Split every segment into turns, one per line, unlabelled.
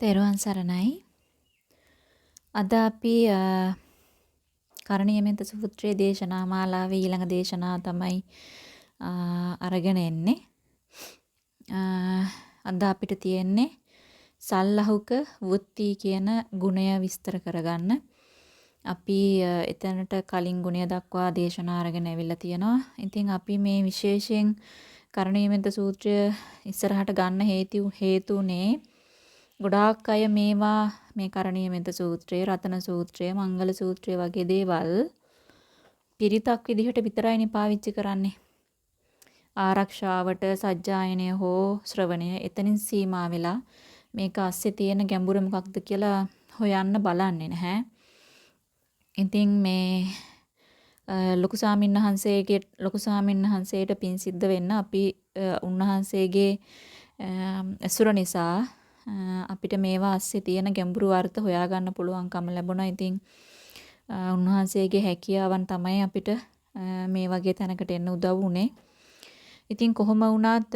තෙරුවන් සරණයි. අද අපි කරණීයමෙත්ත සූත්‍රයේ දේශනා මාලාවේ ඊළඟ දේශනාව තමයි අරගෙන එන්නේ. අද අපිට තියෙන්නේ සල්ලහුක වුත්ති කියන ගුණය විස්තර කරගන්න. අපි එතනට කලින් ගුණය දක්වා දේශනා අරගෙන ඇවිල්ලා තියෙනවා. ඉතින් අපි මේ විශේෂයෙන් කරණීයමෙත්ත සූත්‍රය ඉස්සරහට ගන්න හේතු හේතුනේ ගොඩාක් අය මේවා මේ කරණීය මෙත සූත්‍රය, රතන සූත්‍රය, මංගල සූත්‍රය වගේ දේවල් පිරිතක් විදිහට විතරයිනේ පාවිච්චි කරන්නේ. ආරක්ෂාවට සජ්ජායනය හෝ ශ්‍රවණය එතනින් සීමා වෙලා මේක අස්සේ තියෙන ගැඹුර මොකක්ද කියලා හොයන්න බලන්නේ නැහැ. ඉතින් මේ ලොකු සාමින් වහන්සේගේ ලොකු සාමින් වහන්සේට පින් සිද්ධ වෙන්න අපි උන්වහන්සේගේ ඇසුර නිසා අපිට මේවා ASCII තියෙන ගැඹුරු අර්ථ හොයාගන්න පුළුවන්කම ලැබුණා. ඉතින් උන්වහන්සේගේ හැකියාවන් තමයි අපිට මේ වගේ තැනකට එන්න උදව් වුනේ. ඉතින් කොහොම වුණත්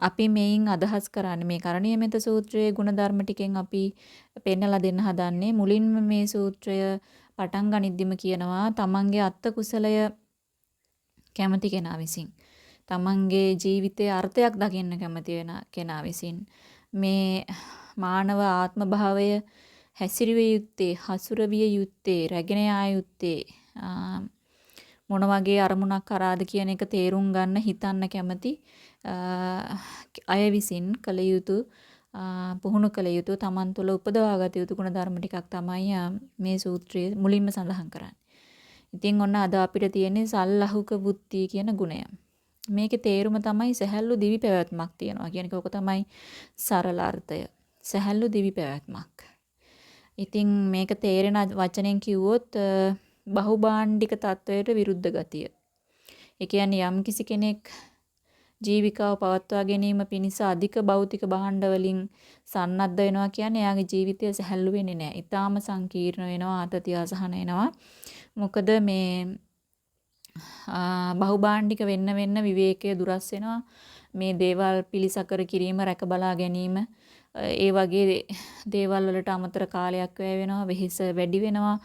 අපි මේන් අදහස් කරන්නේ මේ කරණීය මෙත සූත්‍රයේ ಗುಣධර්ම ටිකෙන් අපි පෙන්නලා දෙන්න හදන්නේ. මුලින්ම මේ සූත්‍රය පටන් ගනිද්දිම කියනවා තමන්ගේ අත්ත කුසලය කැමති කෙනා විසින්. තමන්ගේ ජීවිතයේ අර්ථයක් දකින්න කැමති වෙන කෙනා විසින්. මේ මානව ආත්ම භාවය හැසිරවිය යුත්තේ හසුරවිය යුත්තේ රැගෙන යා යුත්තේ මොන වගේ අරමුණක් කරාද කියන එක තේරුම් ගන්න හිතන්න කැමති අය විසින් කළ යුතු පුහුණු කළ යුතු තමන් තුළ උපදවාගත යුතු ගුණ ධර්ම ටිකක් තමයි මේ සූත්‍රයේ මුලින්ම සඳහන් කරන්නේ. ඉතින් ඔන්න අද අපිට තියෙන්නේ සල්ලහුක බුද්ධි කියන ගුණය. මේකේ තේරුම තමයි සැහැල්ලු දිවි පැවැත්මක් තියනවා කියන එක. ඕක තමයි සරල අර්ථය. සැහැල්ලු දිවි පැවැත්මක්. ඉතින් මේක තේරෙන වචනෙන් කිව්වොත් බහුභාණ්ඩික තත්වයට විරුද්ධ ගතිය. ඒ කියන්නේ යම් කිසි කෙනෙක් ජීවිකාව පවත්වා ගැනීම පිණිස අධික භෞතික භාණ්ඩ වලින් සන්නද්ධ වෙනවා කියන්නේ එයාගේ ජීවිතය සැහැල්ලු වෙන්නේ නැහැ. ඊටාම සංකීර්ණ වෙනවා, ආතතිය අසහන එනවා. මොකද මේ බහුභාණ්ඩික වෙන්න වෙන්න විවේකයේ දුරස් වෙනවා. මේ දේවල් පිළිසකර කිරීම රැක බලා ගැනීම ඒ වගේ දේවල් වලට අමතර කාලයක් වැය වෙනවා වෙහෙස වැඩි වෙනවා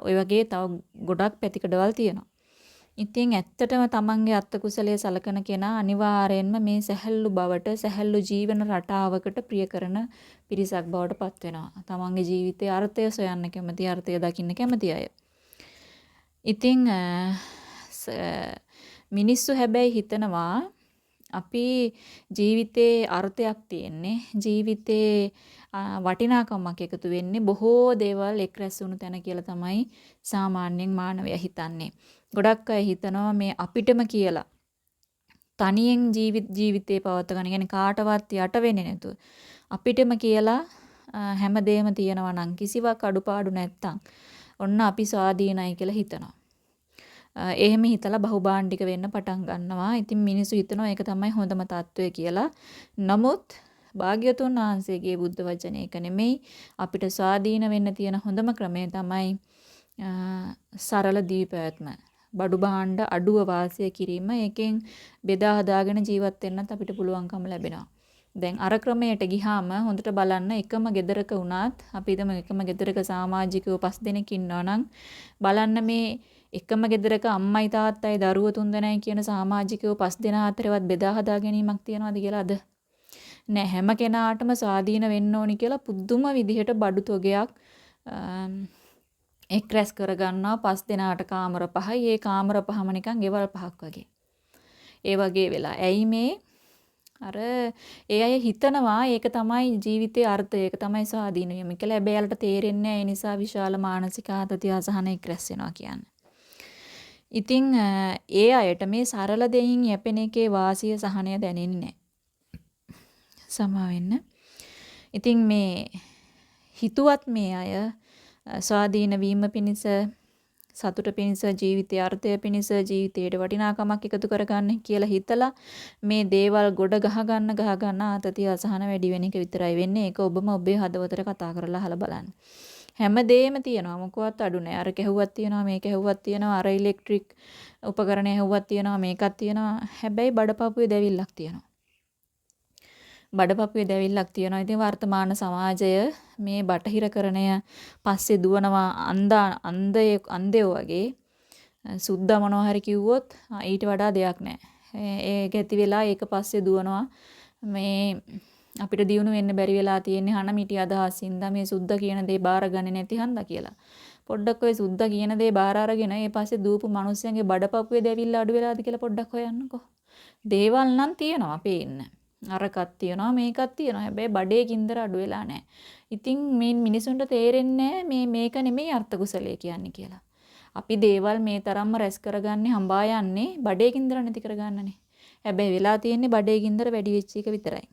ඔය වගේ තව ගොඩක් පැතිකඩවල් තියෙනවා. ඉතින් ඇත්තටම තමන්ගේ අත්ත කුසලයේ සලකන කෙනා අනිවාර්යෙන්ම මේ සැහැල්ලු බවට සැහැල්ලු ජීවන රටාවකට ප්‍රිය කරන පිරිසක් බවට පත් වෙනවා. තමන්ගේ ජීවිතයේ අර්ථය සොයන්න කැමති අර්ථය දකින්න කැමති අය. ඉතින් මිනිස්සු හැබැයි හිතනවා අපි ජීවිතේ අර්ථයක් තියෙන්නේ ජීවිතේ වටිනාකමක් එකතු වෙන්නේ බොහෝ දේවල් එක් රැස් වුණු තැන කියලා තමයි සාමාන්‍යයෙන් මානවයා හිතන්නේ. ගොඩක් අය හිතනවා මේ අපිටම කියලා තනියෙන් ජීවිත ජීවිතේ පවත්ව ගන්න. يعني කාටවත් යට වෙන්නේ නැතුව. අපිටම කියලා හැමදේම තියෙනවා නම් කිසිවක් අඩුපාඩු නැත්තම් ඔන්න අපි ස්වාධීනයි කියලා හිතනවා. එහෙම හිතලා බහුභාණ්ඩික වෙන්න පටන් ගන්නවා. ඉතින් මිනිස්සු හිතනවා ඒක තමයි හොඳම තත්ත්වය කියලා. නමුත් භාග්‍යතුන් වහන්සේගේ බුද්ධ වචනේ ඒක නෙමෙයි. අපිට ස්වාධීන වෙන්න තියෙන හොඳම ක්‍රමය තමයි සරල දීපෑත්ම. බඩු භාණ්ඩ අඩුව වාසය කිරීම. ඒකෙන් බෙදා හදාගෙන ජීවත් වෙන්නත් අපිට පුළුවන්කම ලැබෙනවා. දැන් අර ක්‍රමයට ගිහාම හොඳට බලන්න එකම ගෙදරක වුණත් අපි හිතමු එකම ගෙදරක සමාජිකයෝ පස් දෙනෙක් ඉන්නවා නම් බලන්න මේ එකම ගෙදරක අම්මයි තාත්තයි දරුවෝ තුන්දෙනයි කියන සමාජිකයෝ පස් දෙනා අතරවත් බෙදා හදා ගැනීමක් තියනවාද කියලාද? නෑ හැම කෙනාටම ස්වාධීන වෙන්න ඕනි කියලා පුදුම විදිහට බඩු තොගයක් එක් රැස් කරගන්නවා පස් දෙනාට කාමර පහයි. ඒ කාමර පහම නිකන් ගෙවල් පහක් වගේ. ඒ වගේ වෙලා. ඇයි මේ අර ඒ අය හිතනවා ඒක තමයි ජීවිතයේ අර්ථය ඒක තමයි ස්වාධීන වීම කියලා. හැබැයි යාලට තේරෙන්නේ නැහැ. ඒ නිසා විශාල මානසික ආතතිය අසහනයක් රැස් වෙනවා කියන්නේ. ඉතින් ඒ අයට මේ සරල දෙයින් යැපෙන එකේ වාසිය සහනය දැනෙන්නේ නැහැ. ඉතින් මේ හිතුවත් මේ අය ස්වාධීන වීම පිණිස සතුට පිණිස ජීවිතයේ අර්ථය පිණිස ජීවිතයට වටිනාකමක් එකතු කරගන්න කියලා හිතලා මේ දේවල් ගොඩ ගහ ගන්න ගහ ගන්න ආතතිය අසහන වැඩි වෙන එක විතරයි වෙන්නේ. ඒක ඔබම ඔබේ හදවතට කතා කරලා අහලා බලන්න. හැමදේම තියෙනවා. මොකවත් අඩු නැහැ. අර කැහුවක් තියෙනවා, මේක කැහුවක් තියෙනවා, අර ඉලෙක්ට්‍රික් උපකරණය හැව්වක් තියෙනවා, මේකක් තියෙනවා. හැබැයි බඩපපුවේ දැවිල්ලක් තියෙනවා. බඩපපුවේ දැවිල්ලක් තියෙනවා. ඉතින් වර්තමාන සමාජය මේ බටහිරකරණය පස්සේ දුවනවා අන්දා අන්දේ අන්දයෝ වගේ සුද්දා මොනවා හරි කිව්වොත් ඊට වඩා දෙයක් නැහැ. ඒක ඇති වෙලා ඒක පස්සේ දුවනවා. මේ අපිට දියුණු වෙන්න බැරි වෙලා තියෙන්නේ හන මිටි අදහසින්ද මේ සුද්දා කියන දේ බාරගන්නේ නැති හන්දා කියලා. පොඩ්ඩක් ඔය සුද්දා කියන දේ බාර අරගෙන ඒ පස්සේ දූපු මිනිස්සුන්ගේ බඩපපුවේ දැවිල්ල අඩු වෙලාද කියලා පොඩ්ඩක් හොයන්නකෝ. දේවල් නම් තියෙනවා පේන්න. අරකක් තියෙනවා මේකක් තියෙනවා. හැබැයි බඩේ කින්දර අඩු වෙලා නැහැ. ඉතින් මේ මිනිසුන්ට තේරෙන්නේ මේ මේක නෙමෙයි අර්ථ කුසලයේ කියන්නේ කියලා. අපි දේවල් මේ තරම්ම රැස් කරගන්නේ හඹා යන්නේ බඩේ කින්දර නැති කරගන්නනේ. හැබැයි වෙලා තියෙන්නේ බඩේ කින්දර වැඩි වෙච්ච එක විතරයි.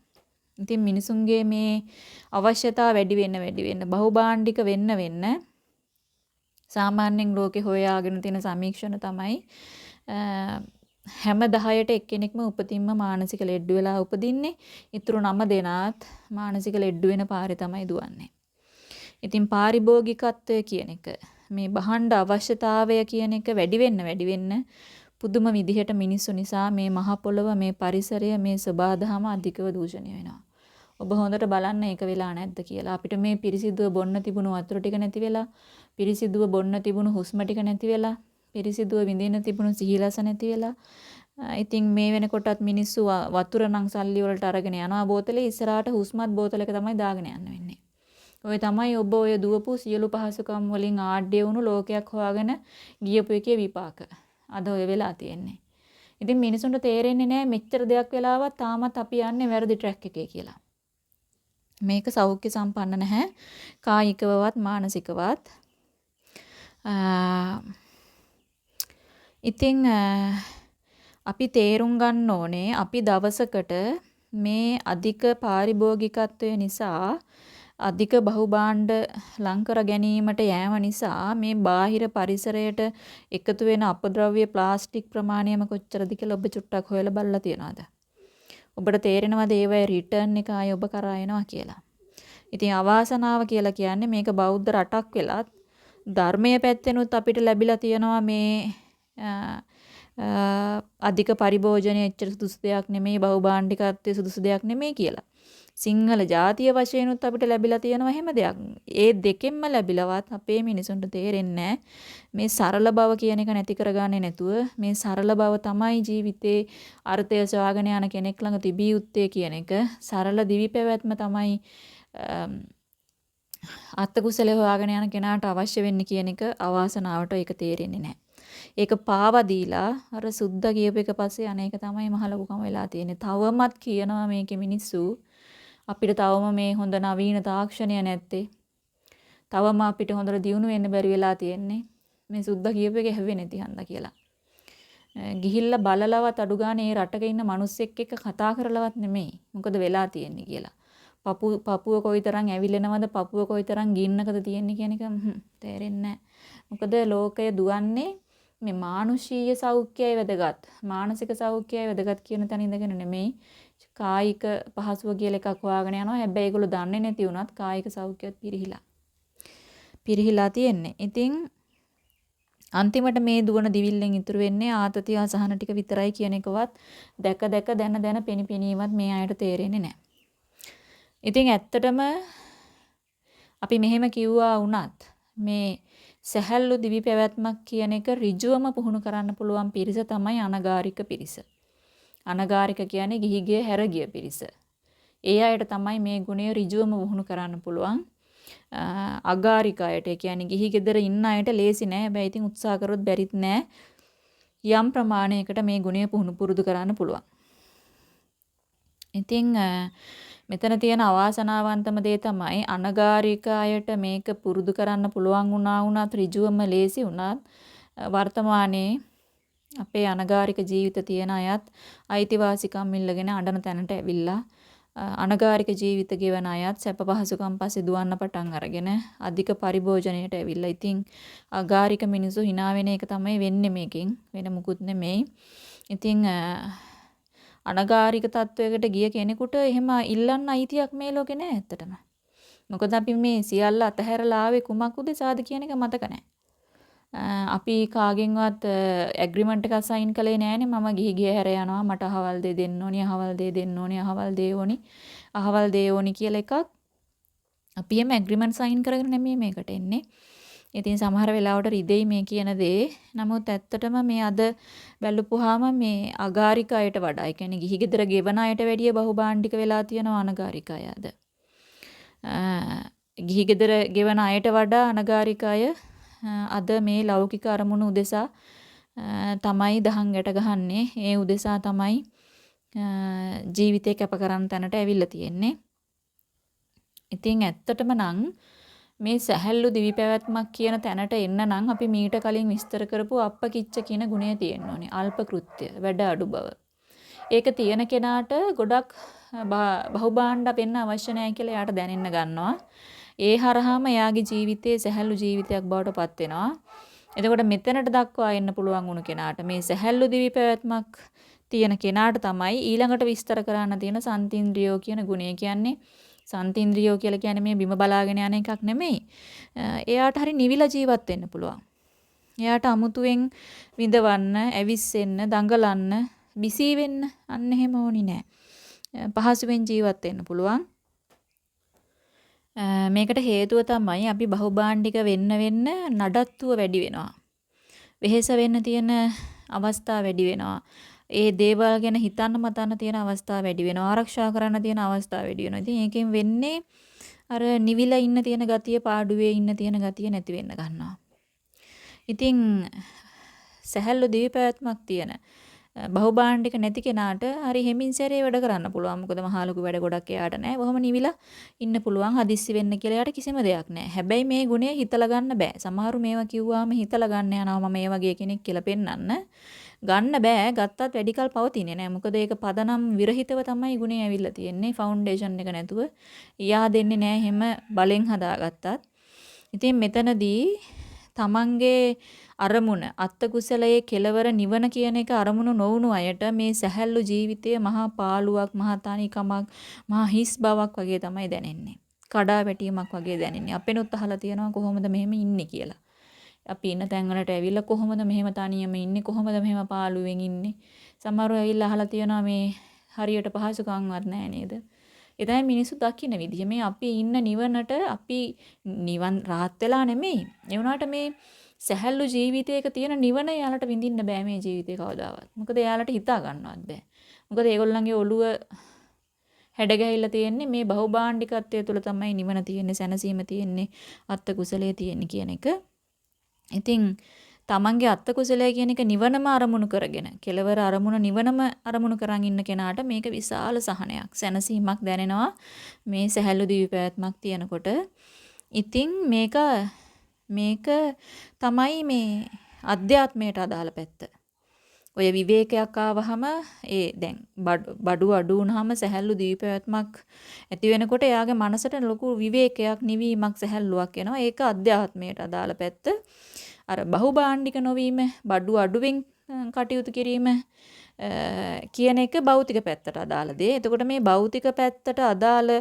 ඉතින් මිනිසුන්ගේ මේ අවශ්‍යතාව වැඩි වෙන්න වැඩි වෙන්න බහුභාණ්ඩික වෙන්න වෙන්න සාමාන්‍යයෙන් ලෝකේ හොයාගෙන තියෙන සමීක්ෂණ තමයි හැම 10ට එක්කෙනෙක්ම උපතින්ම මානසික ලෙඩ වෙලා උපදින්නේ. ඊතුරු 9 දෙනාත් මානසික ලෙඩ වෙන පාරේ තමයි දුවන්නේ. ඉතින් පාරිභෝගිකත්වය කියන එක මේ බහණ්ඩ අවශ්‍යතාවය කියන එක වැඩි වෙන්න වැඩි වෙන්න පුදුම විදිහට මිනිස්සු නිසා මේ මහ පොළව මේ පරිසරය මේ සබාධම අධිකව දූෂණය වෙනවා. ඔබ හොඳට බලන්න ඒක වෙලා නැද්ද කියලා. අපිට මේ පිරිසිදුව බොන්න තිබුණු වතුර ටික නැති වෙලා, පිරිසිදුව බොන්න තිබුණු හුස්ම ටික නැති වෙලා, පිරිසිදුව විඳින්න තිබුණු සිහිලස නැති වෙලා. ඉතින් මේ වෙනකොටත් මිනිස්සු වතුර නම් සල්ලි වලට අරගෙන යනවා බෝතලේ ඉස්සරහට හුස්මත් බෝතලයක තමයි දාගෙන යන්න වෙන්නේ. ඔය තමයි ඔබ ඔය දුවපු සියලු පහසුකම් වලින් ආඩ්‍ය වුණු ලෝකයක් හොයාගෙන ගියපු එකේ විපාක. අද ඔය වෙලා තියෙන්නේ. ඉතින් මිනිසුන්ට තේරෙන්නේ නැහැ මෙච්චර දෙයක් වෙලාවත් තාමත් අපි යන්නේ වැරදි ට්‍රැක් එකේ කියලා. මේක සෞඛ්‍ය සම්පන්න නැහැ කායිකවවත් මානසිකවත් ඉතින් අපි තේරුම් ගන්න ඕනේ අපි දවසකට මේ අධික පාරිභෝගිකත්වය නිසා අධික බහුභාණ්ඩ ලං කර ගැනීමට යෑම නිසා මේ බාහිර පරිසරයට එකතු වෙන අපද්‍රව්‍ය ප්ලාස්ටික් ප්‍රමාණයම කොච්චරද කියලා ඔබ චුට්ටක් හොයලා බලලා තියනවාද? ඔබට තේරෙනවද ඒවයේ රිටර්න් එක ආයේ ඔබ කරා එනවා කියලා. ඉතින් අවාසනාව කියලා කියන්නේ මේක බෞද්ධ රටක් වෙලත් ධර්මයේ පැත්තෙනුත් අපිට ලැබිලා තියෙනවා මේ අධික පරිභෝජනය එච්චර සුදුසු දෙයක් නෙමෙයි බහුභාණ්ඩිකත්වයේ සුදුසු දෙයක් නෙමෙයි කියලා. සිංහල ජාතිය වශයෙන්ුත් අපිට ලැබිලා තියෙනවා හැම දෙයක්. ඒ දෙකෙන්ම ලැබිලවත් අපේ මිනිසුන්ට තේරෙන්නේ මේ සරල බව කියන එක නැති කරගන්නේ නැතුව මේ සරල බව තමයි ජීවිතේ අර්ථය සොයාගෙන යන කෙනෙක් ළඟ තිබිය යුත්තේ කියන එක. සරල දිවි පැවැත්ම තමයි අත්කුසල හොයාගෙන යන කෙනාට අවශ්‍ය වෙන්නේ කියන එක අවාසනාවට ඒක තේරෙන්නේ නැහැ. ඒක පාවා දීලා අර සුද්දා කියප එක පස්සේ අනේක තමයි මහ ලොකුකම වෙලා තියෙන්නේ. තවමත් කියනවා මේකේ මිනිස්සු අපිට තවම මේ හොඳ නවීන තාක්ෂණය නැත්තේ. තවම අපිට හොඳට දියුණු වෙන්න බැරි වෙලා තියෙන්නේ. මේ සුද්දා කියපු එක හැවෙ නැති හන්දා කියලා. ගිහිල්ලා බලලවත් අඩු ගානේ රටක ඉන්න මිනිස්සෙක් එක්ක කතා කරලවත් නෙමෙයි. මොකද වෙලා තියෙන්නේ කියලා. පපු පපුව කොයිතරම් ඇවිලෙනවද පපුව කොයිතරම් ගින්නකද තියෙන්නේ කියන එක තේරෙන්නේ මොකද ලෝකය දුවන්නේ මේ මානුෂීය සෞඛ්‍යය වැදගත් මානසික සෞඛ්‍යය වැදගත් කියන තැන ඉඳගෙන නෙමෙයි කායික පහසුව කියලා එකක් හොයාගෙන යනවා. හැබැයි ඒගොල්ලෝ දන්නේ නැති වුණත් කායික සෞඛ්‍යයත් පිරිහිලා. පිරිහිලා තියෙන්නේ. ඉතින් අන්තිමට මේ දුවන දිවිල්ලෙන් ඉතුරු වෙන්නේ ආතතිය අසහන ටික විතරයි කියන එකවත් දැක දැක දැන දැන පෙනිපෙනීමත් මේ අයට තේරෙන්නේ නැහැ. ඉතින් ඇත්තටම අපි මෙහෙම කිව්වා වුණත් මේ සැහැල්ලු දිවි පැවැත්මක් කියන එක ඍජුවම පුහුණු කරන්න පුළුවන් පිරිස තමයි අනගාരിക පිරිස. අනගාരിക කියන්නේ ගිහිගේ හැරගිය පිරිස. ඒ අයට තමයි මේ ගුණය ඍජුවම පුහුණු කරන්න පුළුවන්. අගාരിക අයට කියන්නේ ගිහි ගෙදර ඉන්න අයට ලේසි නෑ. හැබැයි ඉතින් උත්සාහ කරොත් බැරිත් නෑ. යම් ප්‍රමාණයකට මේ ගුණය පුහුණු පුරුදු කරන්න පුළුවන්. ඉතින් මෙතන තියෙන අවාසනාවන්තම දේ තමයි අනගාരിക අයට මේක පුරුදු කරන්න පුළුවන් වුණා වුණත් ඍජුවම ලේසි වුණත් වර්තමානයේ අපේ අනගාരിക ජීවිත තියෙන අයත් අයිතිවාසිකම් ඉල්ලගෙන අඬන තැනට ඇවිල්ලා අනගාരിക ජීවිත ගෙවන අයත් සැප පහසුකම් පස්සේ දුවන්න පටන් අරගෙන අධික පරිභෝජනයට ඇවිල්ලා. ඉතින් අගාരിക මිනිසු hina වෙන එක තමයි වෙන්නේ මේකෙන් වෙන මුකුත් නෙමෙයි. ඉතින් අනගාരിക තත්වයකට ගිය කෙනෙකුට එහෙම ඉල්ලන්න අයිතියක් මේ ලෝකේ නැහැ ඇත්තටම. මොකද අපි මේ සියල්ල අතහැරලා ආවේ කුමක් උදෙසාද කියන එක මතක නැහැ. අපි කාගෙන්වත් ඇග්‍රීමන්ට් එකක් සයින් කළේ නෑනේ මම ගිහි ගිය හැර යනවා මට අහවල් දේ දෙන්න ඕනි අහවල් දේ දෙන්න ඕනි අහවල් දේ ඕනි අහවල් දේ ඕනි කියලා එකක් අපි එහෙම ඇග්‍රීමන්ට් සයින් කරගෙන නෙමෙයි මේකට එන්නේ. ඉතින් සමහර වෙලාවට රිදෙයි මේ කියන දේ. නමුත් ඇත්තටම මේ අද බැලුපුවාම මේ අගාරික අයට වඩා, ඒ කියන්නේ ගිහි ගෙදර ගෙවන අයට වැඩිය බහුභාණ්ඩික වෙලා තියෙනවා අනගාරික අය අද. ගිහි ගෙදර ගෙවන අයට වඩා අනගාරික අය අද මේ ලෞකික අරමුණු උදෙසා තමයි දහං ගැට ගහන්නේ. ඒ උදෙසා තමයි ජීවිතේ කැප කරන්න තැනට ඇවිල්ලා තියෙන්නේ. ඉතින් ඇත්තටම නම් මේ සැහැල්ලු දිවි පැවැත්මක් කියන තැනට එන්න නම් අපි මීට කලින් විස්තර කරපු අප්පකිච්ච කියන ගුණය තියෙන්න ඕනේ. අල්ප කෘත්‍ය, වැඩ අඩු බව. ඒක තියෙන කෙනාට ගොඩක් බහුභාණ්ඩ වෙන්න අවශ්‍ය නැහැ කියලා එයාට දැනෙන්න ගන්නවා. ඒ හරහාම එයාගේ ජීවිතයේ සැහැල්ලු ජීවිතයක් බවට පත් වෙනවා. එතකොට මෙතනට දක්වා එන්න පුළුවන් වුණු කෙනාට මේ සැහැල්ලු දිවි පැවැත්මක් තියෙන කෙනාට තමයි ඊළඟට විස්තර කරන්න තියෙන සන්තින්ද්‍රියෝ කියන ගුණය කියන්නේ සන්තින්ද්‍රියෝ කියලා කියන්නේ මේ බිම බලාගෙන යන එකක් නෙමෙයි. එයාට හරි නිවිලා ජීවත් වෙන්න පුළුවන්. එයාට අමුතුවෙන් විඳවන්න, ඇවිස්සෙන්න, දඟලන්න, බිසී වෙන්න අන්න එහෙම ඕනි නෑ. පහසුවෙන් ජීවත් වෙන්න පුළුවන්. මේකට හේතුව තමයි අපි බහුභාණ්ඩික වෙන්න වෙන්න නඩත්තුව වැඩි වෙනවා. වෙහෙස වෙන්න තියෙන අවස්ථා වැඩි වෙනවා. ඒ දේවල් ගැන හිතන්න මතන්න තියෙන අවස්ථා වැඩි වෙනවා. ආරක්ෂා කරන්න තියෙන අවස්ථා වැඩි වෙනවා. ඉතින් ඒකෙන් වෙන්නේ අර නිවිලා ඉන්න තියෙන ගතිය පාඩුවේ ඉන්න තියෙන ගතිය නැති වෙන්න ගන්නවා. ඉතින් සැහැල්ලු දිවිපැවැත්මක් තියෙන බහුභාණ්ඩික නැති කෙනාට හරි හිමින් සැරේ වැඩ කරන්න පුළුවන්. මොකද මහා ලොකු වැඩ ගොඩක් එයාට නැහැ. බොහොම නිවිලා ඉන්න පුළුවන්. හදිස්සි වෙන්න කියලා එයාට කිසිම දෙයක් නැහැ. හැබැයි මේ ගුණය හිතලා ගන්න බෑ. සමහරු මේවා කිව්වාම හිතලා ගන්න යනවා මම මේ වගේ කෙනෙක් කියලා පෙන්වන්න. ගන්න බෑ. ගත්තත් වැඩිකල් පවතින්නේ නැහැ. මොකද ඒක පදනම් විරහිතව තමයි ගුණය ඇවිල්ලා තියෙන්නේ. ෆවුන්ඩේෂන් එක නැතුව. යා දෙන්නේ නැහැ හැම බලෙන් හදාගත්තත්. ඉතින් මෙතනදී තමන්ගේ අරමුණ අත්ත කුසලයේ කෙලවර නිවන කියන එක අරමුණු නොවුණු අයට මේ සැහැල්ලු ජීවිතය මහා පාළුවක් මහා තනිකමක් මහා හිස් බවක් වගේ තමයි දැනෙන්නේ. කඩා වැටීමක් වගේ දැනෙන්නේ. අපෙනුත් අහලා තියෙනවා කොහොමද මෙහෙම ඉන්නේ කියලා. අපි ඉන්න තැන් වලට ඇවිල්ලා කොහොමද මෙහෙම තනියම ඉන්නේ කොහොමද මෙහෙම පාළුවෙන් ඉන්නේ සමහරව ඇවිල්ලා අහලා තියෙනවා මේ හරියට පහසුකම්වත් නැහැ නේද ඒ තමයි මිනිස්සු දකින්න විදිහ මේ අපි ඉන්න නිවනට අපි නිවන් රාහත් වෙලා නෙමෙයි ඒ වුණාට මේ සැහැල්ලු ජීවිතයක තියෙන නිවන යාලට විඳින්න බෑ මේ ජීවිතේ කවදාවත්. මොකද යාලට හිතා ගන්නවත් බෑ. මොකද ඒගොල්ලන්ගේ ඔළුව හැඩගැහිලා තියෙන්නේ මේ බහුභාණ්ඩිකත්වය තුළ තමයි නිවන තියෙන්නේ, සැනසීම තියෙන්නේ, අත්ත කුසලයේ තියෙන්නේ කියන එක. ඉතින් තමන්ගේ අත්ත කුසලය කියන එක නිවනම අරමුණු කරගෙන කෙලවර අරමුණ නිවනම අරමුණු කරන් ඉන්න කෙනාට මේක විශාල සහනයක් සැනසීමක් දැනෙනවා මේ සැහැල්ලු දිවි පැවැත්මක් තියෙනකොට ඉතින් මේක මේක තමයි මේ අධ්‍යාත්මයට අදාළ පැත්ත. ඔය විවේකයක් ආවහම ඒ දැන් බඩු අඩු වුනහම සැහැල්ලු දීපැවැත්මක් ඇති වෙනකොට එයාගේ මනසට ලොකු විවේකයක් නිවීමක් සැහැල්ලුවක් එනවා. ඒක අධ්‍යාත්මයට අදාළ පැත්ත. අර බහුභාණ්ඩික නොවීම, බඩු අඩුවෙන් කටයුතු කිරීම කියන එක භෞතික පැත්තට අදාළ දේ. එතකොට මේ භෞතික පැත්තට අදාළ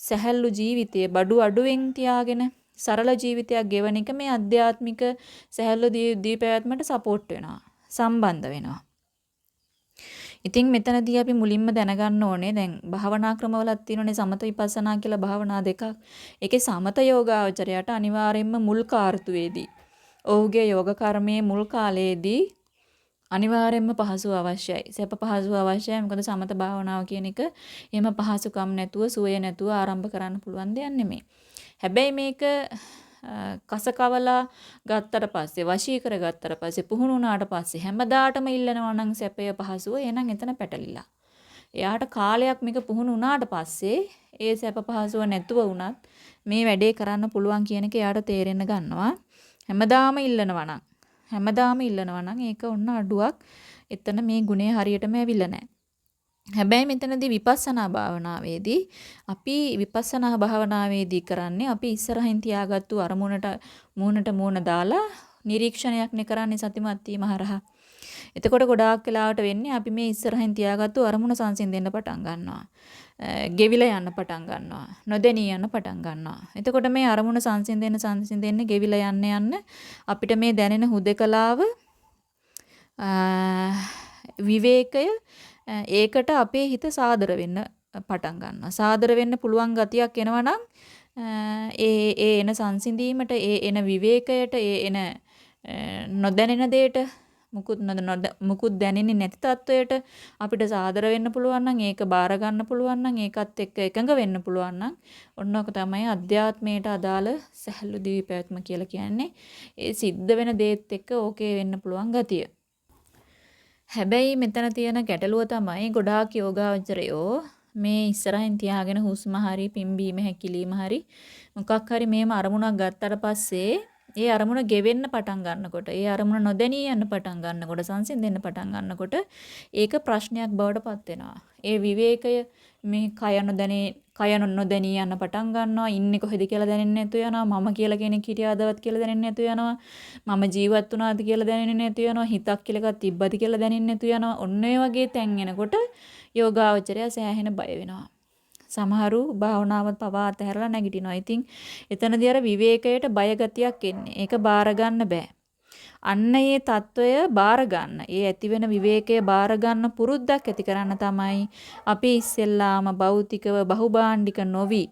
සැහැල්ලු ජීවිතයේ බඩු අඩුවෙන් තියාගෙන සරල ජීවිතයක් ගෙවන එක මේ අධ්‍යාත්මික සැහැල්ලු දීපැවැත්මට සපෝට් වෙනවා. සම්බන්ධ වෙනවා. ඉතින් මෙතනදී අපි මුලින්ම දැනගන්න ඕනේ දැන් භාවනා ක්‍රමවලක් තියෙනනේ සමත විපස්සනා කියලා භාවනා දෙකක්. ඒකේ සමත යෝගාවචරයට අනිවාර්යයෙන්ම මුල් කාර්තුවේදී ඔහුගේ යෝග කර්මයේ මුල් කාලයේදී අනිවාර්යයෙන්ම පහසු අවශ්‍යයි. සැප පහසු අවශ්‍යයි. මොකද සමත භාවනාව කියන එක එහෙම පහසුකම් නැතුව, සුවය නැතුව ආරම්භ කරන්න පුළුවන් දෙයක් නෙමෙයි. හැබැයි මේක කසකවලා ගත්තට පස්සේ වශී කරගත්තට පස්සේ පුහුණු වුණාට පස්සේ හැමදාටම ඉල්ලනවා නම් සැපය පහසුව එහෙනම් එතන පැටලිලා. එයාට කාලයක් මේක පුහුණු වුණාට පස්සේ ඒ සැප පහසුව නැතුව වුණත් මේ වැඩේ කරන්න පුළුවන් කියන එක එයාට තේරෙන්න ගන්නවා. හැමදාම ඉල්ලනවා නම් හැමදාම ඉල්ලනවා නම් ඒක ඔන්න අඩුවක්. එතන මේ ගුණය හරියටම ඇවිල්ලා නැහැ. හැබැයි මෙතනදී විපස්සනා භාවනාවේදී අපි විපස්සනා භාවනාවේදී කරන්නේ අපි ඉස්සරහින් තියාගත්තු අරමුණට මූණට මූණ දාලා නිරීක්ෂණයක් නේ කරන්නේ සතිමත් වීම හරහා. එතකොට ගොඩාක් වෙලාවට වෙන්නේ අපි මේ ඉස්සරහින් තියාගත්තු අරමුණ සංසිඳෙන්න පටන් ගන්නවා. ගෙවිලා යන්න පටන් ගන්නවා. නොදෙනී යන්න පටන් ගන්නවා. එතකොට මේ අරමුණ සංසිඳෙන්න සංසිඳෙන්න ගෙවිලා යන්න යන්න අපිට මේ දැනෙන හුදකලාව විවේකය ඒකට අපේ හිත සාදර වෙන්න පටන් ගන්නවා. සාදර වෙන්න පුළුවන් ගතියක් එනවා නම් ඒ ඒ එන සංසිඳීමට ඒ එන විවේකයට ඒ එන නොදැනෙන දෙයට මුකුත් මුකුත් දැනෙන්නේ නැති තත්වයට අපිට සාදර වෙන්න පුළුවන් නම් ඒක බාර ගන්න පුළුවන් නම් ඒකත් එක්ක එකඟ වෙන්න පුළුවන් නම් ඔන්න ඔක තමයි අධ්‍යාත්මයට අදාළ සැහැල්ලු දිවි පැවැත්ම කියලා කියන්නේ. ඒ සිද්ධ වෙන දේත් එක්ක ඕකේ වෙන්න පුළුවන් ගතිය. හැබැයි මෙතන තියෙන ගැටලුව තමයි ගොඩාක් යෝගාවචරයෝ මේ ඉස්සරහින් තියාගෙන හුස්ම හරි පිම්බීම හැකිලිම හරි මොකක් හරි මේම අරමුණක් ගත්තට පස්සේ ඒ අරමුණ ගෙවෙන්න පටන් ගන්නකොට, ඒ අරමුණ නොදැනී යන්න පටන් ගන්නකොට, සංසිඳෙන්න පටන් ගන්නකොට ඒක ප්‍රශ්නයක් බවට පත් වෙනවා. ඒ විවේකය මේ කය නොදැනී කය නොදැනී යන්න පටන් ගන්නවා. ඉන්නේ කොහෙද කියලා දැනෙන්නේ නැතු යනවා. මම කියලා කෙනෙක් හිටියාදවත් කියලා දැනෙන්නේ නැතු යනවා. මම ජීවත් වුණාද කියලා දැනෙන්නේ නැතු යනවා. හිතක් කියලා එකක් තිබ්බද කියලා දැනෙන්නේ නැතු යනවා. ඔන්න ඔය වගේ තැන් එනකොට යෝගාවචරය සෑහෙන බය වෙනවා. සමහරු භාවනාවත් පවා අතහැරලා නැගිටිනවා. ඉතින් එතනදී අර විවේකයට බයගතියක් එන්නේ. ඒක බාර බෑ. අන්න ඒ తত্ত্বය බාර ගන්න. ඒ ඇතිවෙන විවේකය බාර ගන්න පුරුද්දක් ඇති කරන්න තමයි අපි ඉස්සෙල්ලාම භෞතිකව බහුභාණ්ඩික නොවි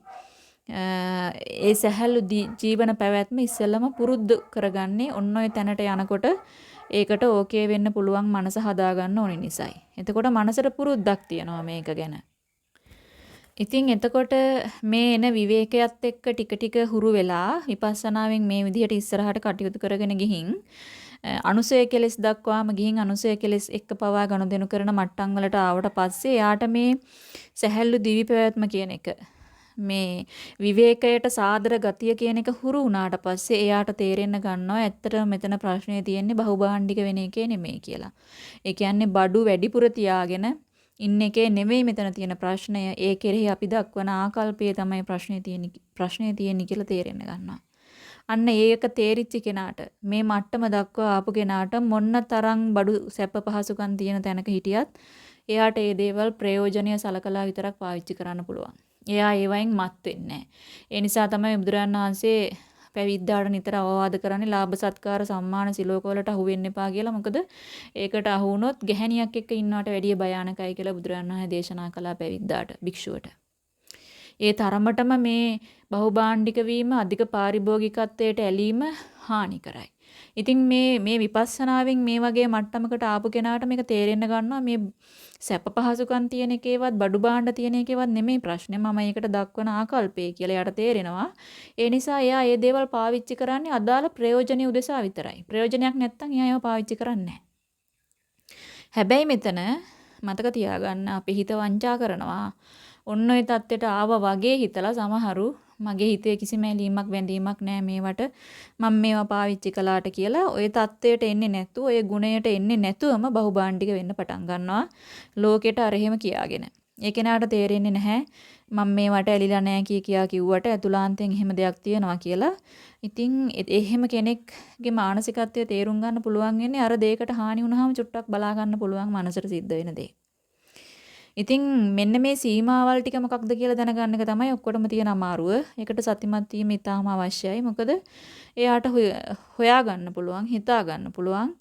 ඒ සැහැල්ලු ජීවන පැවැත්ම ඉස්සෙල්ලම පුරුද්ද කරගන්නේ ඔන්න ඔය තැනට යනකොට ඒකට ඕකේ වෙන්න පුළුවන් මනස හදාගන්න ඕනි නිසායි. එතකොට මනසට පුරුද්දක් තියනවා මේක ගැන. ඉතින් එතකොට මේ එන විවේකයත් එක්ක ටික ටික හුරු වෙලා විපස්සනාවෙන් මේ විදිහට ඉස්සරහට කටයුතු කරගෙන ගිහින් අනුසය කෙලස් දක්වාම ගිහින් අනුසය කෙලස් එක්ක පවා ගනුදෙනු කරන මට්ටම් වලට ආවට පස්සේ යාට මේ සැහැල්ලු දිවි පැවැත්ම කියන එක මේ විවේකයට සාදර ගතිය කියන එක හුරු වුණාට පස්සේ එයාට තේරෙන්න ගන්නවා ඇත්තටම මෙතන ප්‍රශ්නේ තියෙන්නේ බහුභාණ්ඩික වෙන එකේ නෙමෙයි කියලා. ඒ කියන්නේ බඩු වැඩිපුර තියාගෙන ඉන්න එකේ නෙවෙයි මෙතන තියෙන ප්‍රශ්නය. ඒ කෙරෙහි අපි දක්වන ආකල්පයේ තමයි ප්‍රශ්නේ තියෙන්නේ ප්‍රශ්නේ තියෙන්නේ කියලා තේරෙන්න ගන්නවා. අන්න ඒක තේරිච්ච කෙනාට මේ මට්ටම දක්වා ආපු කෙනාට මොන්න තරම් බඩු සැප පහසුකම් තියෙන තැනක හිටියත් එයාට ඒ දේවල් ප්‍රයෝජනීය සලකලා විතරක් පාවිච්චි කරන්න පුළුවන්. එයා ඒවයින් මත් වෙන්නේ නැහැ. ඒ නිසා තමයි බුදුරජාණන් වහන්සේ පැවිද්දාට නිතර අවවාද කරන්නේ ලාභ සත්කාර සම්මාන සිලෝක වලට අහු වෙන්න එපා කියලා. මොකද ඒකට අහු වුණොත් ගැහණියක් එක්ක ඉන්නවට වැඩිය භයානකයි කියලා බුදුරජාණන් වහන්සේ දේශනා කළා පැවිද්දාට භික්ෂුවට. ඒ තරමටම මේ බහුභාණ්ඩික වීම අධික පාරිභෝගිකත්වයට ඇලීම හානි කරයි. ඉතින් මේ මේ විපස්සනාවෙන් මේ වගේ මට්ටමකට ආපු කෙනාට මේක තේරෙන්න ගන්නවා මේ සැප පහසුකම් තියෙන එකේවත් බඩු භාණ්ඩ තියෙන එකේවත් නෙමෙයි ප්‍රශ්නේ මම ඒකට දක්වන ආකල්පය කියලා යාට තේරෙනවා. ඒ නිසා එයා මේ දේවල් පාවිච්චි කරන්නේ අදාළ ප්‍රයෝජනෙ උදෙසා විතරයි. ප්‍රයෝජනයක් නැත්තම් එයා ඒවා පාවිච්චි කරන්නේ හැබැයි මෙතන මතක තියාගන්න අපි හිත වංචා කරනවා. ඔන්න ඔය தත්ත්වයට ආව වගේ හිතලා සමහරු මගේ හිතේ කිසිම ඇලීමක් බැඳීමක් නැහැ මේවට. මම මේවා පාවිච්චි කළාට කියලා ওই தത്വයට එන්නේ නැතු ඔය ගුණයට එන්නේ නැතුවම බහුභාණ්ඩික වෙන්න පටන් ගන්නවා. ලෝකෙට අර කියාගෙන. ඒ කෙනාට තේරෙන්නේ නැහැ මම මේවට ඇලිලා නැහැ කිය කියා කිව්වට අතුලාන්තයෙන් එහෙම දෙයක් තියෙනවා කියලා. ඉතින් එහෙම කෙනෙක්ගේ මානසිකත්වය තේරුම් ගන්න පුළුවන් වෙන්නේ අර දෙයකට හානි වුණාම චුට්ටක් බලා ගන්න පුළුවන් මනසට සිද්ධ වෙන දේ. ඉතින් මෙන්න මේ සීමාවල් ටික මොකක්ද කියලා දැනගන්න එක තමයි ඔක්කොටම තියෙන අමාරුව. ඒකට සතිමත් වීම ඉතාම අවශ්‍යයි. මොකද එයාට හොයා ගන්න පුළුවන්, හිතා ගන්න පුළුවන්.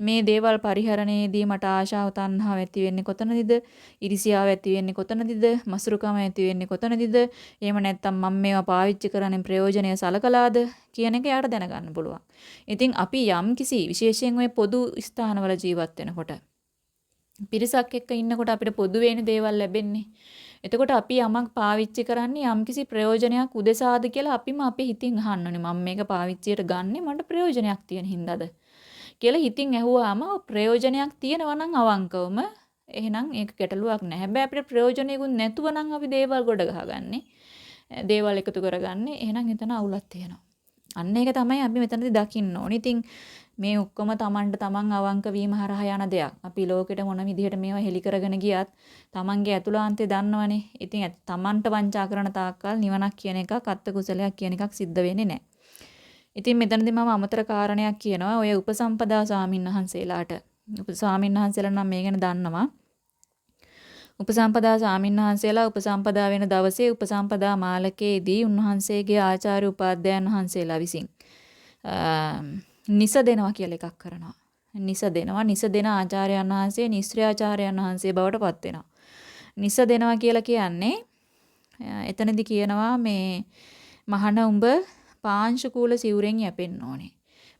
මේ දේවල් පරිහරණයේදී මට ආශාව තණ්හාව ඇති වෙන්නේ කොතනදීද? ඉරිසියාව ඇති වෙන්නේ කොතනදීද? මසුරුකම ඇති වෙන්නේ කොතනදීද? එහෙම නැත්නම් මම මේවා පාවිච්චි කරන්නේ ප්‍රයෝජනය සලකලාද කියන එක යාට දැනගන්න පුළුවන්. ඉතින් අපි යම් කිසි විශේෂයෙන් ওই පොදු ස්ථානවල ජීවත් වෙනකොට පිරිසක් එක්ක ඉන්නකොට අපිට පොදු වෙන දේවල් ලැබෙන්නේ. එතකොට අපි යමක් පාවිච්චි කරන්නේ යම්කිසි ප්‍රයෝජනයක් උදෙසාද කියලා අපිම අපේ හිතින් අහන්න ඕනේ. මම මේක පාවිච්චියට ගන්නෙ මට ප්‍රයෝජනයක් තියෙන හින්දාද කියලා හිතින් ඇහුවාම ප්‍රයෝජනයක් තියෙනවා නම් අවංකවම එහෙනම් ඒක ගැටලුවක් නැහැ. හැබැයි අපිට ප්‍රයෝජනෙකුත් නැතුව නම් අපි දේවල් ගොඩ ගහගන්නේ. දේවල් එකතු කරගන්නේ. එහෙනම් එතන අවුලක් තියෙනවා. අන්න ඒක තමයි අපි මෙතනදී දකින්න ඕනේ. ඉතින් මේ ඔක්කොම Tamanට Taman අවංක වීම හරහා යන දෙයක්. අපි ලෝකෙට මොන විදිහට මේවා හෙලි කරගෙන ගියත් Tamanගේ ඇතුළාන්තය දන්නවනේ. ඉතින් Tamanට වංචා කරන තාක්කල් නිවනක් කියන එකක් අත්ත කුසලයක් කියන එකක් සිද්ධ වෙන්නේ නැහැ. ඉතින් මෙතනදී මම අමතර කාරණයක් කියනවා. ඔය උපසම්පදා ස්වාමින් වහන්සේලාට. ස්වාමින් වහන්සේලා නම් මේ ගැන දන්නවා. උපසම්පදා ස්වාමින්වහන්සේලා උපසම්පදා වෙන දවසේ උපසම්පදා මාලකයේදී උන්වහන්සේගේ ආචාර්ය උපාධ්‍යයන් වහන්සේලා විසින් නිස දෙනවා කියලා එකක් කරනවා. නිස දෙනවා. නිස දෙන ආචාර්යයන් වහන්සේ නිස්ත්‍රාචාර්යයන් වහන්සේ බවට පත් වෙනවා. නිස දෙනවා කියලා කියන්නේ එතනදි කියනවා මේ මහණ උඹ පාංශු කූල සිවුරෙන් යැපෙන්න ඕනේ.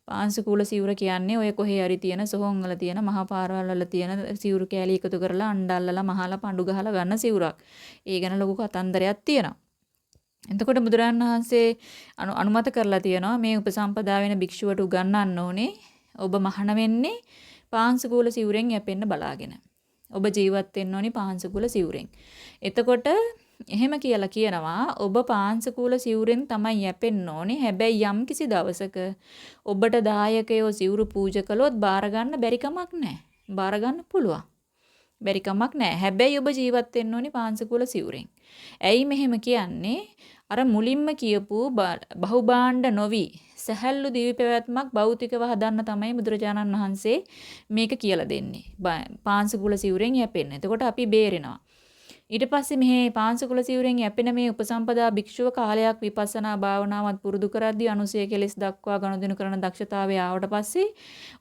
පාංශු කූල සිවුර කියන්නේ ඔය කොහේ හරි තියෙන සොහොන් වල තියෙන මහා පාරවල් වල තියෙන සිවුරු කෑලි එකතු කරලා අඬල්ලලා මහලා පඳු ගහලා ගන්න සිවුරක්. ඒ ගැන ලොකු කතන්දරයක් තියෙනවා. එතකොට බුදුරන් වහන්සේ අනුමත කරලා තියෙනවා මේ උපසම්පදා වෙන භික්ෂුවට උගන්වන්න ඕනේ ඔබ මහාන වෙන්නේ පාංශුකූල සිවුරෙන් යැපෙන්න බලාගෙන. ඔබ ජීවත් වෙන්න ඕනි පාංශුකූල සිවුරෙන්. එතකොට එහෙම කියලා කියනවා ඔබ පාංශුකූල සිවුරෙන් තමයි යැපෙන්න ඕනේ. හැබැයි යම් කිසි දවසක ඔබට දායකයෝ සිවුරු පූජා කළොත් බාර ගන්න බැරි කමක් නැහැ. බාර ගන්න පුළුවන්. බැරි කමක් නැහැ. හැබැයි ඔබ ජීවත් වෙන්න ඕනි පාංශුකූල සිවුරෙන්. ඇයි මෙහෙම කියන්නේ? අර මුලින්ම කියපු බහුභාණ්ඩ නොවි සැහැල්ලු දිවි පැවැත්මක් භෞතිකව හදන්න තමයි බුදුරජාණන් වහන්සේ මේක කියලා දෙන්නේ. පාංශුකුල සිවුරෙන් යැපෙන්න. එතකොට අපි බේරෙනවා. ඊට පස්සේ මෙහි පාංශකුල සිවුරෙන් යැපෙන මේ උපසම්පදා භික්ෂුව කාලයක් විපස්සනා භාවනාවත් පුරුදු කරද්දී අනුසය කෙලෙස් දක්වා ගනුදෙනු කරන දක්ෂතාවය ආවට පස්සේ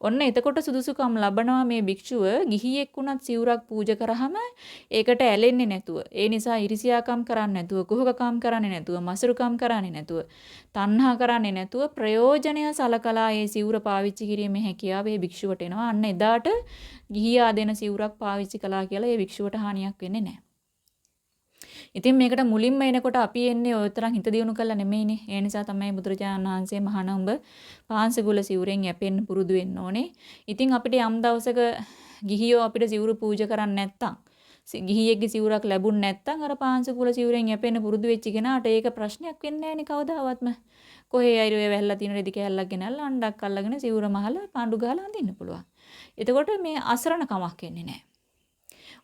ඔන්න එතකොට සුදුසුකම් ලබනවා මේ භික්ෂුව ගිහියෙක් වුණත් සිවුරක් පූජා කරාම ඒකට ඇලෙන්නේ නැතුව. ඒ නිසා ඉරිසියාකම් කරන්නේ නැතුව කුහකකම් කරන්නේ නැතුව මසරුකම් කරන්නේ නැතුව තණ්හා කරන්නේ නැතුව ප්‍රයෝජනය සලකලා ඒ සිවුර පාවිච්චි කිරීමේ හැකියාව ඒ භික්ෂුවට එනවා. අන්න එදාට ගිහියා දෙන සිවුරක් පාවිච්චි කළා කියලා ඒ භික්ෂුවට හානියක් වෙන්නේ නැහැ. ඉතින් මේකට මුලින්ම එනකොට අපි එන්නේ ඔය තරම් හිත දියුණු කරලා නෙමෙයිනේ. ඒ නිසා තමයි බුදුරජාණන් වහන්සේ මහාන උඹ පාංශගුල සිවුරෙන් යැපෙන්න පුරුදු වෙන්න ඕනේ. ඉතින් අපිට යම් දවසක ගිහියෝ අපිට සිවුරු පූජා කරන්නේ නැත්තම් ගිහියෙක්ගේ සිවුරක් ලැබුණ නැත්තම් අර පාංශගුල සිවුරෙන් යැපෙන්න පුරුදු වෙච්ච කෙනාට ඒක ප්‍රශ්නයක් වෙන්නේ නැහනේ කවදාවත්ම. කොහේ අය ඔය වැහලා තියෙන රෙදි කෑල්ලක් ගෙනල්ලා අණ්ඩක් අල්ලගෙන සිවුර මහලා පාඬු ගහලා අඳින්න පුළුවන්. එතකොට මේ අසරණ කමක් එන්නේ නැහැ.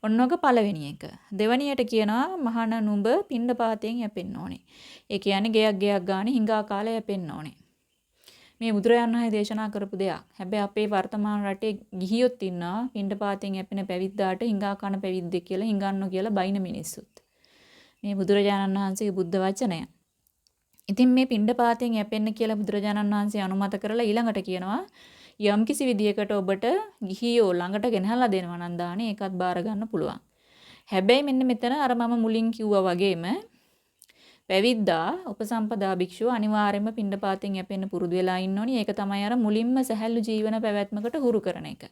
ඔන්නෝක පළවෙනි එක. දෙවැනියට කියනවා මහාන නුඹ පිණ්ඩපාතයෙන් යැපෙන්න ඕනේ. ඒ කියන්නේ ගෙයක් ගෙයක් ගානේ හිඟා කාලේ යැපෙන්න ඕනේ. මේ බුදුරයන් වහන්සේ දේශනා කරපු දෙයක්. හැබැයි අපේ වර්තමාන රටේ ගිහියොත් ඉන්නවා පිණ්ඩපාතයෙන් යැපෙන පැවිද්දාට හිඟා කන පැවිද්දෙක් කියලා හිඟන්නෝ කියලා බයින මිනිස්සුත්. මේ බුදුරජාණන් වහන්සේගේ බුද්ධ වචනය. ඉතින් මේ පිණ්ඩපාතයෙන් යැපෙන්න කියලා බුදුරජාණන් වහන්සේ අනුමත කරලා ඊළඟට කියනවා යම්කිසි විදියකට ඔබට ගිහියෝ ළඟට ගෙනහලා දෙනවා නම් දානේ ඒකත් බාර ගන්න පුළුවන්. හැබැයි මෙන්න මෙතන අර මම මුලින් කිව්වා වගේම පැවිද්දා උපසම්පදා භික්ෂුව අනිවාර්යයෙන්ම පින්ඩපාතෙන් යැපෙන්න පුරුදු වෙලා ඉන්න ඕනි. ඒක තමයි අර මුලින්ම සැහැල්ලු ජීවන පැවැත්මකට හුරු කරන එක.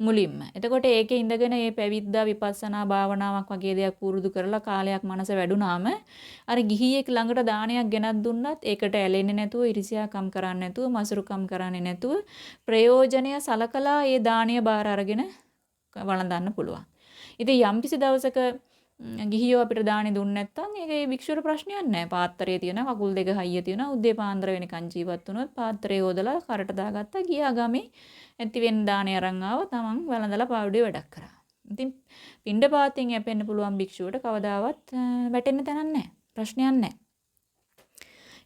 මුලින්ම. එතකොට ඒකේ ඉඳගෙන මේ පැවිද්දා විපස්සනා භාවනාවක් වගේ දෙයක් පුරුදු කරලා කාලයක් මනස වැඩුණාම අර ගිහියෙක් ළඟට දානයක් ගෙනත් දුන්නත් ඒකට ඇලෙන්නේ නැතුව ඉරිසියාකම් කරන්නේ නැතුව මසුරුකම් කරන්නේ නැතුව ප්‍රයෝජනය සලකලා ඒ දානය බාර අරගෙන වළඳන්න පුළුවන්. ඉතින් යම්කිසි දවසක ගිහියෝ අපිට දානි දුන්නේ නැත්නම් ඒක ඒ භික්ෂුවට ප්‍රශ්නයක් නැහැ. පාත්‍රයේ තියෙන කකුල් දෙක හයිය තියෙන උද්දේ පාන්දර වෙනකන් ජීවත් වුණොත් පාත්‍රය යොදලා කරට දාගත්තා ගියා ගමේ ඇති වෙන දාණය අරන් ආව තමන් වළඳලා පාවුඩේ වැඩක් කරා. ඉතින් පින්ඩ පාතෙන් යැපෙන්න පුළුවන් භික්ෂුවට කවදාවත් වැටෙන්න තැනක් නැහැ. ප්‍රශ්නයක් නැහැ.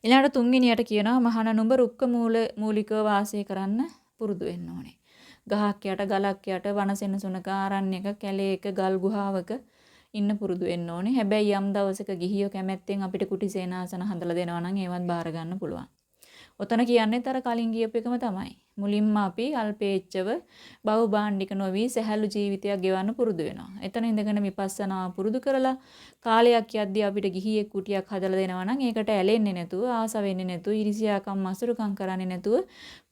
ඊළඟට තුන්වෙනියට කියනවා මහාන නුඹ රුක්ක මූල මූලිකව වාසය කරන්න පුරුදු වෙන්න ඕනේ. ගහක් යට ගලක් යට වනසෙනසුනක ආරණ්‍යක කැලේක ගල් ගුහාවක ඉන්න පුරුදු වෙන්න ඕනේ. හැබැයි යම් දවසක ගිහියෝ කැමැත්තෙන් අපිට කුටි සේනාසන හදලා දෙනවා නම් ඒවත් බාර ගන්න පුළුවන්. ඔතන කියන්නේත් අර කලින් කියපු එකම තමයි. මුලින්ම අපි අල්පේච්ඡව බහුභාණ්ඩික නොවි සැහැල්ලු ජීවිතයක් ගෙවන්න පුරුදු වෙනවා. එතන ඉඳගෙන විපස්සනා පුරුදු කරලා කාලයක් යද්දී අපිට ගිහියෙක් කුටියක් හදලා දෙනවා නම් ඒකට ඇලෙන්නේ නැතුව ආස වෙන්නේ නැතුව ඉරිසියාකම් මසුරුකම් කරන්නේ නැතුව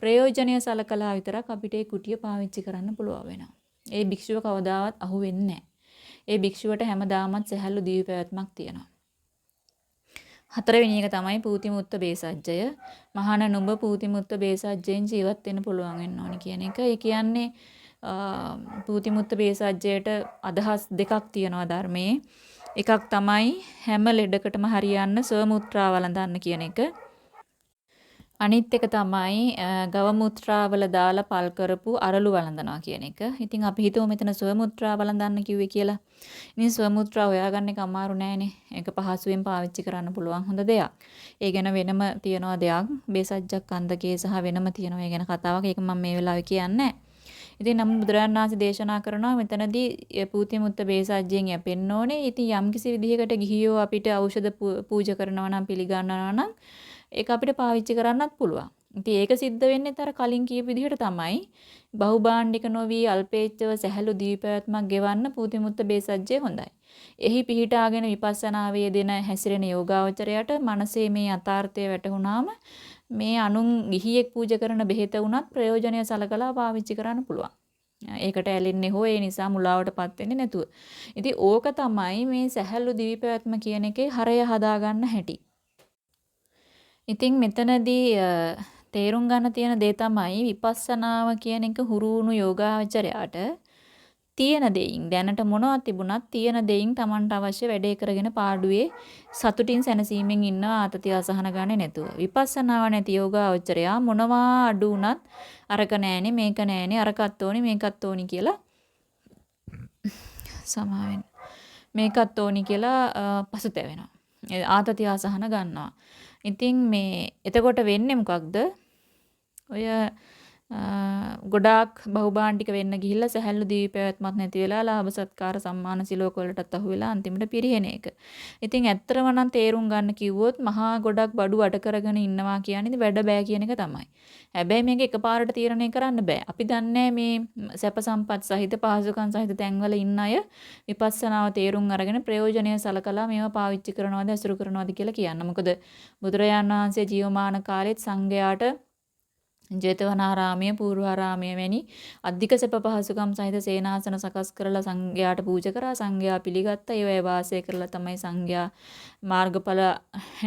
ප්‍රයෝජනීය සලකලා විතරක් අපිට ඒ කුටිය පාවිච්චි කරන්න පුළුවන් වෙනවා. ඒ භික්ෂුව කවදාවත් අහු වෙන්නේ ඒ භික්ෂුවට හැමදාමත් සැහැල්ලු දීවි පැවැත්මක් තියෙනවා. හතරවෙනි එක තමයි පූතිමුත්ත බේසජ්ජය. මහාන නුඹ පූතිමුත්ත බේසජ්ජයෙන් ජීවත් වෙන්න පුළුවන් වෙන්න ඕනි කියන එක. ඒ කියන්නේ පූතිමුත්ත බේසජ්ජයට අදහස් දෙකක් තියෙනවා ධර්මයේ. එකක් තමයි හැම ලෙඩකටම හරියන්න ස්වමුත්‍රා වළඳන්න කියන එක. අනිත් එක තමයි ගව මුත්‍රාවල දාලා පල් කරපු අරලු වළඳනවා කියන එක. ඉතින් අපි හිතුව මෙතන ස්ව මුත්‍රා වළඳන්න කිව්වේ කියලා. ඉතින් ස්ව මුත්‍රා හොයාගන්න එක අමාරු නෑනේ. ඒක පහසුවෙන් පාවිච්චි කරන්න පුළුවන් හොඳ දෙයක්. ඒ ගැන වෙනම තියනවා දෙයක්. බේසජ්ජක් අන්දකේ සහ වෙනම තියනවා ඒ ගැන කතාවක්. ඒක මම මේ වෙලාවේ කියන්නේ ඉතින් නමුත් බුදුරජාණන් වහන්සේ දේශනා කරනවා මෙතනදී පූති මුත්ත බේසජ්ජෙන් යැපෙන්න ඕනේ. ඉතින් යම්කිසි විදිහකට ගිහියෝ අපිට ඖෂධ පූජා කරනවා නම් පිළිගන්නවා නම් ඒක අපිට පාවිච්චි කරන්නත් පුළුවන්. ඉතින් ඒක සිද්ධ වෙන්නේ තර කලින් කියපු විදිහට තමයි. බහුභාණ්ඩික නොවි අල්පේච්ඡව සැහැල්ලු දීපයත්මක් ගෙවන්න පූතිමුත්ත බේසජ්ජේ හොඳයි. එහි පිහිටාගෙන විපස්සනාවේ දෙන හැසිරෙන යෝගාවචරයට මනසේ මේ යථාර්ථය වැටහුණාම මේ අනුන් ගිහියෙක් පූජා කරන බෙහෙත උනත් ප්‍රයෝජනීය සලකලා පාවිච්චි කරන්න පුළුවන්. ඒකට ඇලෙන්නේ හෝ ඒ නිසා මුලාවටපත් වෙන්නේ නැතුව. ඉතින් ඕක තමයි මේ සැහැල්ලු දිවිපැවැත්ම කියන එකේ හරය හදාගන්න හැටි. ඉතින් මෙතනදී තේරුම් ගන්න තියෙන දේ තමයි විපස්සනාව කියන එක හුරුුණු යෝගාවචරයට තියෙන දෙයින් දැනට මොනවද තිබුණත් තියෙන දෙයින් Tamanට අවශ්‍ය වැඩේ කරගෙන පාඩුවේ සතුටින් සැනසීමෙන් ඉන්න ආතතිය අසහන ගන්නේ නැතුව. විපස්සනාව නැති යෝගාවචරයා මොනවා අඩු වුණත් අරක නෑනේ මේක නෑනේ අරකත් ඕනි මේකත් ඕනි කියලා සමාවෙන්න. මේකත් ඕනි කියලා පසුතැවෙනවා. ආතතිය අසහන ගන්නවා. ඉතින් මේ එතකොට වෙන්නේ මොකක්ද? ඔය ගොඩාක් බහුභාණ්ඩික වෙන්න ගිහිල්ලා සැහැල්ලු දිවි පැවැත්මක් නැති වෙලා ලාභ සත්කාර සම්මාන සිලෝක වලටත් අහු වෙලා අන්තිමට පිරිහෙන එක. ඉතින් ඇත්තම නම් තේරුම් ගන්න කිව්වොත් මහා ගොඩක් බඩු අඩ කරගෙන ඉන්නවා කියන්නේ වැඩ බෑ කියන එක තමයි. හැබැයි මේක එකපාරට තීරණය කරන්න බෑ. අපි දන්නේ මේ සැප සම්පත් සහිත පහසුකම් සහිත තැන්වල ඉන්න අය විපස්සනාව තේරුම් අරගෙන ප්‍රයෝජනීය සලකලා මේවා පාවිච්චි කරනවද අසුරු කරනවද කියලා කියන්න. මොකද බුදුරජාණන් වහන්සේ ජීවමාන කාලෙත් සංඝයාට ජේතවනාරාමය පූර්වාරාමය වැනි අධික සැප පහසුකම් සහිත සේනාසන සකස් කරලා සංඝයාට පූජා කරා. සංඝයා පිළිගත්තා. ඒවැය වාසය කරලා තමයි සංඝයා මාර්ගඵල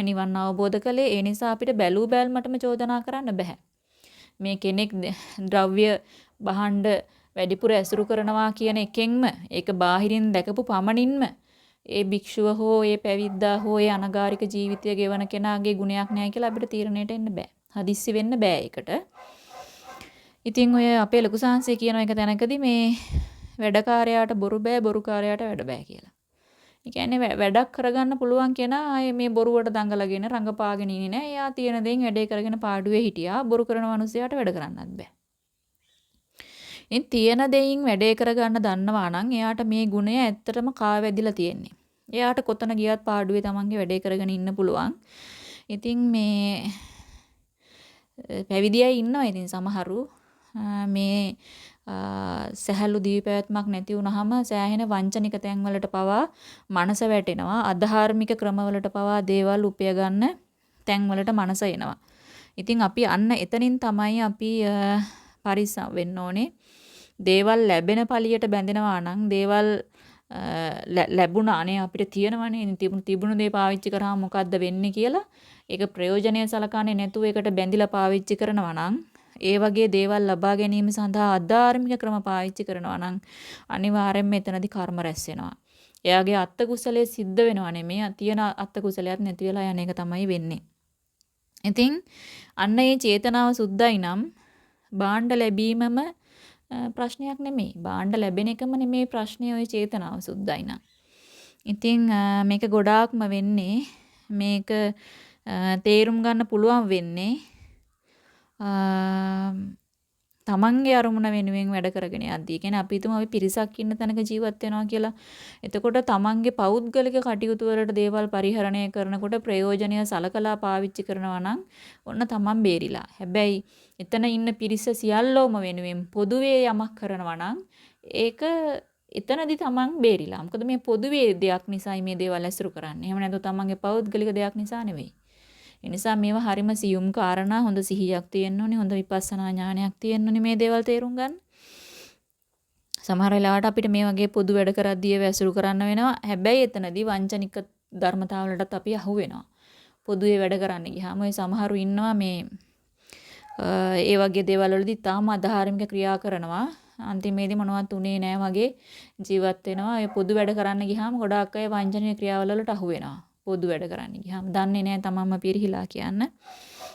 නිවන් අවබෝධ කළේ. ඒ නිසා අපිට බැලූ බැල්මටම චෝදනා කරන්න බෑ. මේ කෙනෙක් ද්‍රව්‍ය බහඬ වැඩිපුර ඇසුරු කරනවා කියන එකෙන්ම ඒක බාහිරින් දැකපු පමණින්ම ඒ භික්ෂුව හෝ ඒ පැවිද්දා හෝ ඒ අනගාരിക ජීවිතය ගෙවන කෙනාගේ ගුණයක් නැහැ කියලා අපිට තීරණයට එන්න බෑ. හදිස්සි වෙන්න බෑ ඒකට. ඉතින් ඔය අපේ ලොකු සාංශය කියන එක තැනකදී මේ වැඩකාරයාට බොරු බෑ බොරුකාරයාට වැඩ බෑ කියලා. ඒ කියන්නේ වැඩක් කරගන්න පුළුවන් කෙනා ආයේ මේ බොරුවට දඟලගෙන රඟපාගෙන ඉන්නේ නෑ. එයා තියෙන දේෙන් වැඩේ කරගෙන පාඩුවේ හිටියා. බොරු කරන මිනිසයාට වැඩ කරන්නත් බෑ. ඉතින් තියෙන දෙයින් වැඩේ කරගන්න දන්නවා නම් එයාට මේ ගුණය ඇත්තටම කාවැදිලා තියෙන්නේ. එයාට කොතන ගියත් පාඩුවේ තමන්ගේ වැඩේ කරගෙන ඉන්න පුළුවන්. ඉතින් මේ පැවිදි අය ඉන්නවා ඉතින් සමහරු මේ සැහැල්ලු දීපැවැත්මක් නැති වුනහම සෑහෙන වංචනික තැන්වලට පවා මනස වැටෙනවා අධාර්මික ක්‍රමවලට පවා දේවල් උපය ගන්න තැන්වලට මනස එනවා. ඉතින් අපි අන්න එතනින් තමයි අපි පරිස්සම් වෙන්න ඕනේ. දේවල් ලැබෙන පළියට බැඳෙනවා නම් දේවල් ලැබුණානේ අපිට තියෙනවනේ තිබුණු තිබුණු දේ පාවිච්චි කරාම මොකද්ද වෙන්නේ කියලා ඒක ප්‍රයෝජනීය සලකන්නේ නැතුව ඒකට බැඳිලා පාවිච්චි කරනවා නම් ඒ වගේ දේවල් ලබා ගැනීම සඳහා අධාර්මික ක්‍රම පාවිච්චි කරනවා නම් අනිවාර්යෙන්ම එතනදී කර්ම රැස් වෙනවා. එයාගේ අත්ත කුසලයේ සිද්ධ වෙනවා නෙමෙයි තියෙන අත්ත කුසලයක් නැති වෙලා යන එක තමයි වෙන්නේ. ඉතින් අන්න ඒ චේතනාව සුද්ධයි නම් බාණ්ඩ ලැබීමම ප්‍රශ්නයක් නෙමෙයි. බාණ්ඩ ලැබෙන එකම නෙමෙයි ප්‍රශ්නේ ওই චේතනාව සුද්ධයි නම්. ඉතින් මේක ගොඩාක්ම වෙන්නේ මේක තේරුම් ගන්න පුළුවන් වෙන්නේ තමන්ගේ අරමුණ වෙනුවෙන් වැඩ කරගෙන යද්දී. කියන්නේ අපි හිතමු අපි පිරිසක් ඉන්න තැනක ජීවත් වෙනවා කියලා. එතකොට තමන්ගේ පෞද්ගලික කටයුතු වලට දේවල් පරිහරණය කරනකොට ප්‍රයෝජනීය සලකලා පාවිච්චි කරනවා නම් ඔන්න තමන් බේරිලා. හැබැයි එතන ඉන්න පිරිස සියල්ලෝම වෙනුවෙන් පොදුවේ යමක් කරනවා නම් ඒක එතනදි තමන් බේරිලා. මොකද මේ පොදුවේ දෙයක් නිසායි මේ දේවල් ඇසුරු කරන්නේ. එහෙම නැත්නම් තමන්ගේ පෞද්ගලික දෙයක් නිසා නෙවෙයි. ඒ නිසා මේවා හරිම සියුම් කාරණා හොඳ සිහියක් තියෙන්න ඕනේ හොඳ විපස්සනා ඥානයක් තියෙන්න ඕනේ මේ දේවල් තේරුම් ගන්න. සමහර වෙලාවට අපිට මේ වගේ පොදු වැඩ කරද්දී වැසුරු කරන්න වෙනවා. හැබැයි එතනදී වංචනික ධර්මතාවලටත් අපි අහු වෙනවා. පොදුවේ වැඩ කරන්න ගියාම ඔය සමහරු ඉන්නවා මේ ඒ වගේ දේවල් වලදී තාම අධාර්මික ක්‍රියා කරනවා. අන්තිමේදී මොනවත් උනේ නැහැ වගේ ජීවත් වෙනවා. ඒ පොදු වැඩ කරන්න ගියාම ගොඩාක් අය වංචනීය ක්‍රියාවල වලට අහු වෙනවා. පොදු වැඩ කරන්න ගියාම දන්නේ නැහැ තමන්ම පිරිහිලා කියන්න.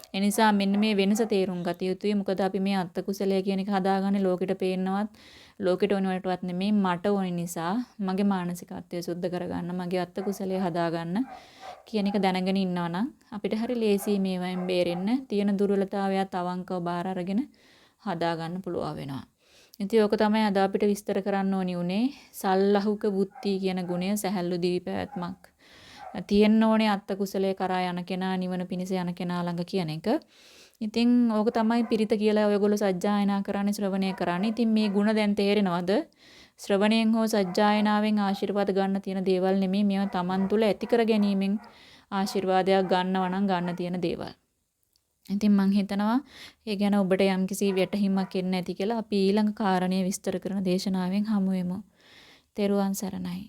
ඒ නිසා මෙන්න මේ වෙනස තේරුම් ගත යුතුයි. මොකද අපි මේ අත්ත කුසලය කියන එක හදාගන්නේ ලෝකෙට පේන්නවත් ලෝකෙට ඕනවටවත් නෙමෙයි මට ඕන නිසා මගේ මානසිකත්වය සුද්ධ කරගන්න මගේ අත්ත කුසලය හදාගන්න කියන එක දැනගෙන ඉන්නවනම් අපිට හරි ලේසි මේවෙන් බේරෙන්න තියෙන දුර්වලතාවයත් අවංකව බාර අරගෙන හදාගන්න පුළුවන් වෙනවා. ඉතින් ඕක තමයි අද අපිට විස්තර කරන්න ඕනි උනේ සල්ලහුක බුද්ධි කියන ගුණය සැහැල්ලු දිවි පැවැත්මක්. තියෙන්න ඕනේ අත්ත කුසලයේ කරා යන කෙනා නිවන පිණිස යන කෙනා ළඟ කියන එක. ඉතින් ඕක තමයි පිරිත කියලා ඔයගොල්ලෝ සජ්ජායනා කරන්නේ ශ්‍රවණය කරන්නේ. ඉතින් මේ ಗುಣ දැන් තේරෙනවද? ශ්‍රවණයෙන් හෝ සජ්ජායනාවෙන් ආශිර්වාද ගන්න තියෙන දේවල් නෙමෙයි මේවා Taman තුල ඇති කර ගැනීමෙන් ආශිර්වාදයක් ගන්නවා නම් ගන්න තියෙන දේවල්. ඉතින් මං හිතනවා ඒ ගැන ඔබට යම්කිසි වැටහීමක් එන්න ඇති කියලා අපි ඊළඟ කාරණේ විස්තර කරන දේශනාවෙන් හමු වෙමු. තෙරුවන් සරණයි.